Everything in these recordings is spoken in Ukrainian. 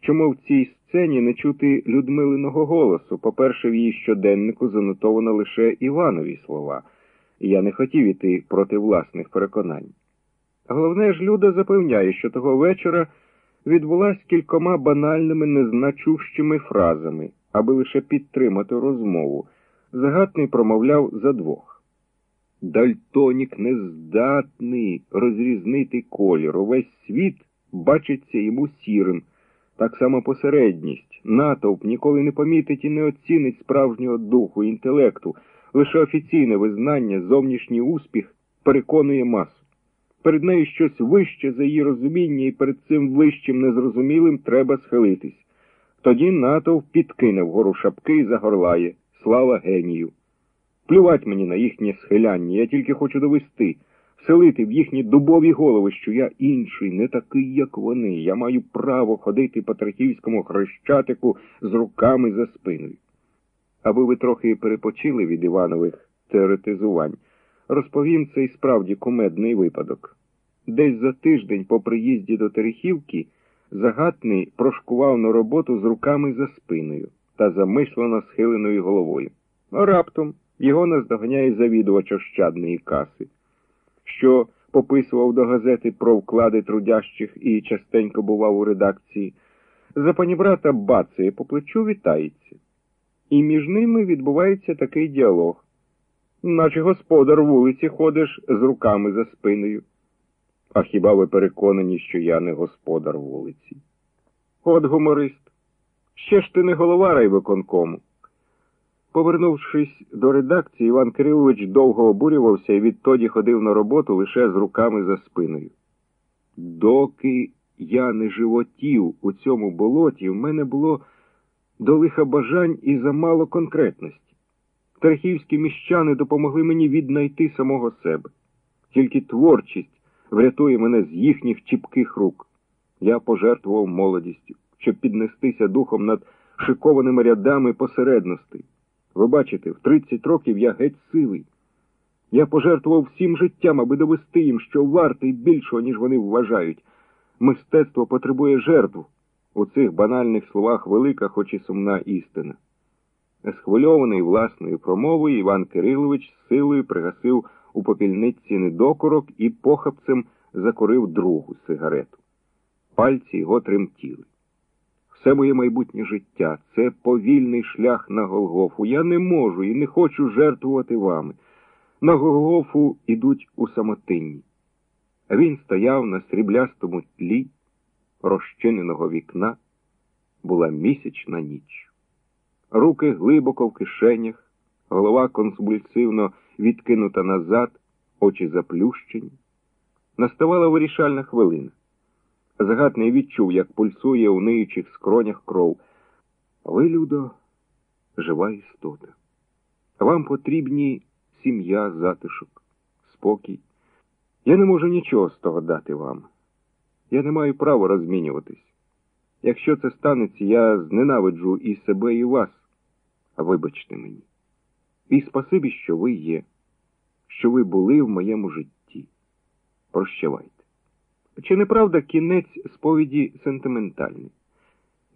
чому в цій сцені не чути Людмилиного голосу. По-перше, в її щоденнику занотовано лише Іванові слова, я не хотів іти проти власних переконань. Головне ж, Люда запевняє, що того вечора відбулась кількома банальними незначущими фразами, аби лише підтримати розмову. Загатний промовляв за двох. Дальтонік нездатний розрізнити колір. Увесь світ бачиться йому сірим. Так само посередність, натовп ніколи не помітить і не оцінить справжнього духу, інтелекту. Лише офіційне визнання, зовнішній успіх переконує масу. Перед нею щось вище за її розуміння, і перед цим вищим незрозумілим треба схилитись. Тоді натовп підкине вгору шапки і загорлає. Слава генію! Плювать мені на їхнє схиляння, я тільки хочу довести, вселити в їхні дубові голови, що я інший, не такий, як вони. Я маю право ходити по трахівському хрещатику з руками за спиною. Аби ви трохи перепочили від Іванових теоретизувань, розповім цей справді кумедний випадок. Десь за тиждень по приїзді до Терехівки загатний прошкував на роботу з руками за спиною та замислено схиленою головою. А раптом його наздоганяє завідувач ощадної каси, що пописував до газети про вклади трудящих і частенько бував у редакції. За панібрата бацає по плечу вітається. І між ними відбувається такий діалог. Наче господар вулиці ходиш з руками за спиною. А хіба ви переконані, що я не господар вулиці? От гуморист. Ще ж ти не голова райвиконкому. Повернувшись до редакції, Іван Кирилович довго обурювався і відтоді ходив на роботу лише з руками за спиною. Доки я не животів у цьому болоті, в мене було до лиха бажань і замало конкретності. Терхівські міщани допомогли мені віднайти самого себе. Тільки творчість врятує мене з їхніх чіпких рук. Я пожертвував молодістю, щоб піднестися духом над шикованими рядами посередностей. Ви бачите, в 30 років я геть сивий. Я пожертвував всім життям, аби довести їм, що вартий більшого, ніж вони вважають. Мистецтво потребує жертв. У цих банальних словах велика, хоч і сумна істина. Схвильований власною промовою, Іван Кирилович з силою пригасив у попільниці недокорок і похапцем закурив другу сигарету. Пальці його тремтіли. Все моє майбутнє життя це повільний шлях на Голгофу. Я не можу і не хочу жертвувати вами. На Голгофу ідуть у самотинні. А він стояв на сріблястому тлі розчиненого вікна. Була місячна ніч. Руки глибоко в кишенях, голова консульсивно відкинута назад, очі заплющені. Наставала вирішальна хвилина. Загатний відчув, як пульсує у ниючих скронях кров. Ви, Людо, жива істота. Вам потрібні сім'я, затишок, спокій. Я не можу нічого з того дати вам. Я не маю права розмінюватись. Якщо це станеться, я зненавиджу і себе, і вас. Вибачте мені. І спасибі, що ви є, що ви були в моєму житті. Прощавайте. Чи не правда кінець сповіді сентиментальний?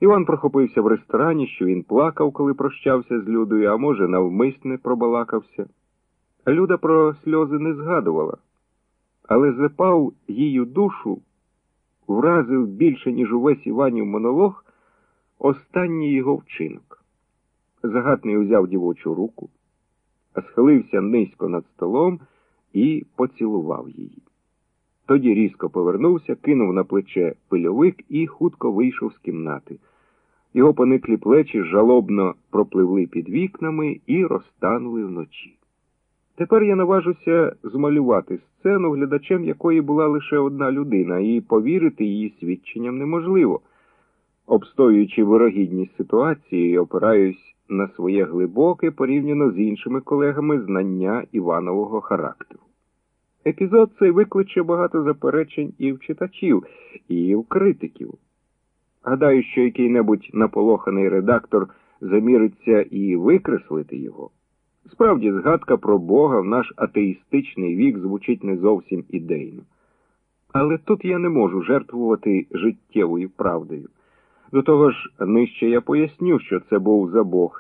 Іван прохопився в ресторані, що він плакав, коли прощався з Людою, а може, навмисне пробалакався. Люда про сльози не згадувала, але запав її душу, вразив більше, ніж увесь Іванів монолог, останній його вчинок. Загатний узяв дівочу руку, схилився низько над столом і поцілував її. Тоді різко повернувся, кинув на плече пильовик і хутко вийшов з кімнати. Його пониклі плечі жалобно пропливли під вікнами і розтанули вночі. Тепер я наважуся змалювати сцену, глядачем якої була лише одна людина, і повірити її свідченням неможливо. Обстоюючи вирогідність ситуації, опираюсь на своє глибоке порівняно з іншими колегами знання Іванового характеру. Епізод цей викличе багато заперечень і в читачів, і в критиків. Гадаю, що який-небудь наполоханий редактор заміриться і викреслити його. Справді, згадка про Бога в наш атеїстичний вік звучить не зовсім ідейно. Але тут я не можу жертвувати життєвою правдою. До того ж, нижче я поясню, що це був за Бог